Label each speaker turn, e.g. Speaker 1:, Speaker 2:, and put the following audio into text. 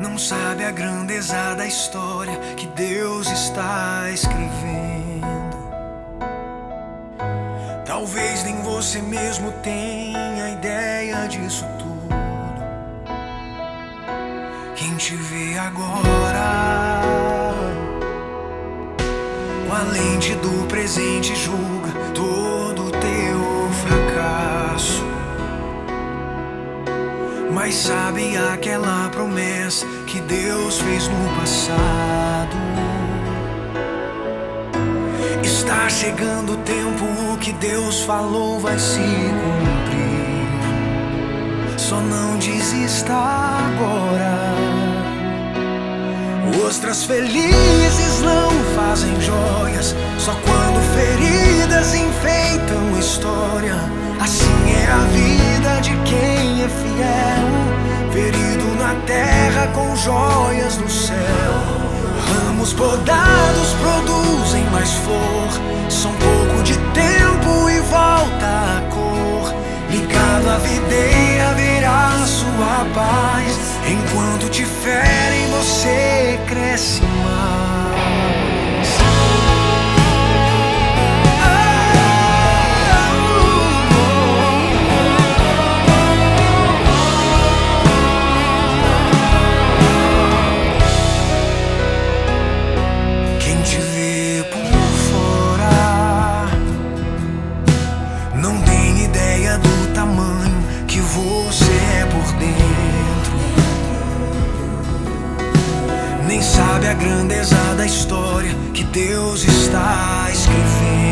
Speaker 1: Não sabe a grandeza da história que Deus está escrevendo. Talvez nem você mesmo tenha ideia disso tudo. Quem te vê agora, com a lente do presente, julga Mas sabe aquela promessa que Deus fez no passado? Está chegando o tempo que Deus falou vai se cumprir. Só não desista agora. Ostras felizes não fazem joias, só quando feridas enfeitam história. Assim é a vida de quem é fiel, terra com joias no céu. Ramos podados produzem mais flor, são pouco de tempo e volta a cor. Ligado à videira virá sua paz, enquanto te ferem você cresce mais. Você é por dentro. Nem sabe a grandeza da história que Deus está escrevendo.